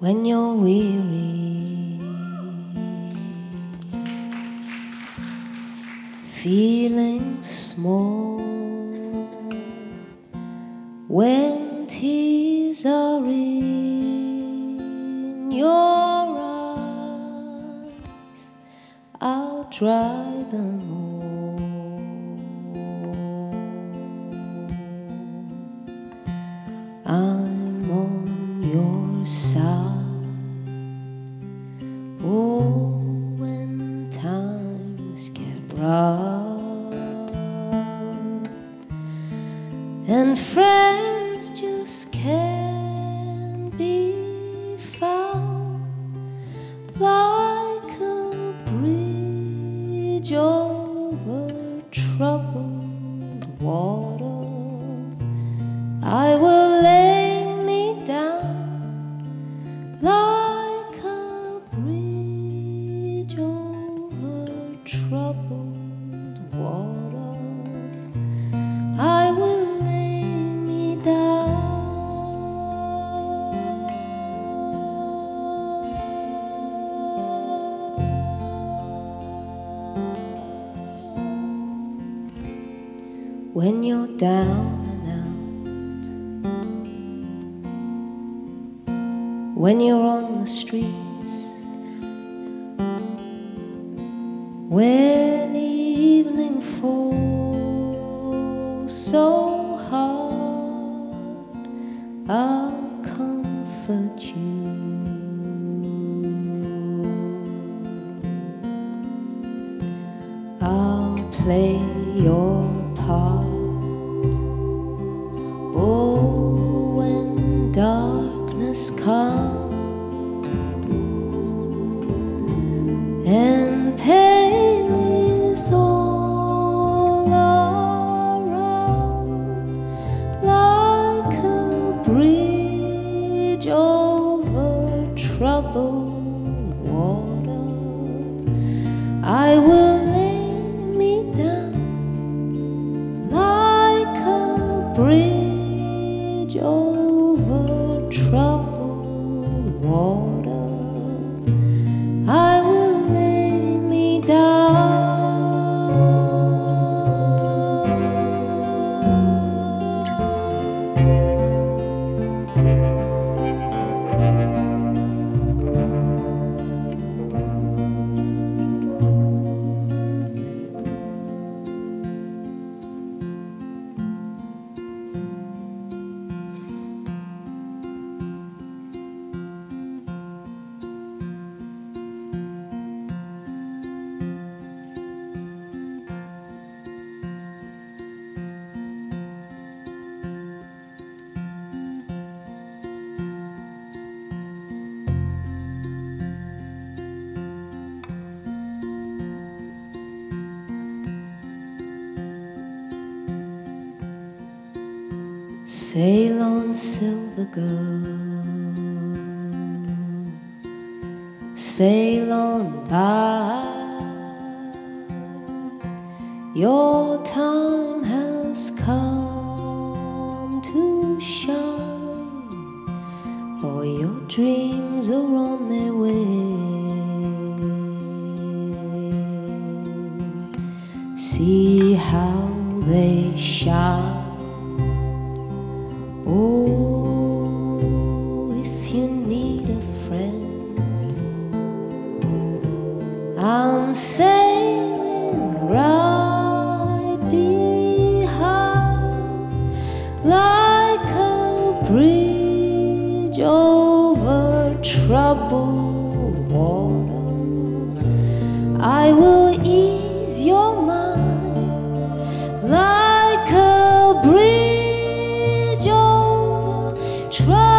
when you're weary, feeling small, when tears are in your eyes, I'll dry them all. I'm on your side. And friends just can't be found like a bridge over troubled when you're down and out, when you're on the streets, when the evening falls so hard, I'll comfort you. I'll play your part. Oh, when darkness comes and pain is all around, like a bridge over troubled water. I will lay Sail on, silver girl. Sail on by. Your time has come to shine. All your dreams are on their way. See how they shine. Oh, if you need a friend, I'm sailing right behind like a bridge over troubled water. I will try.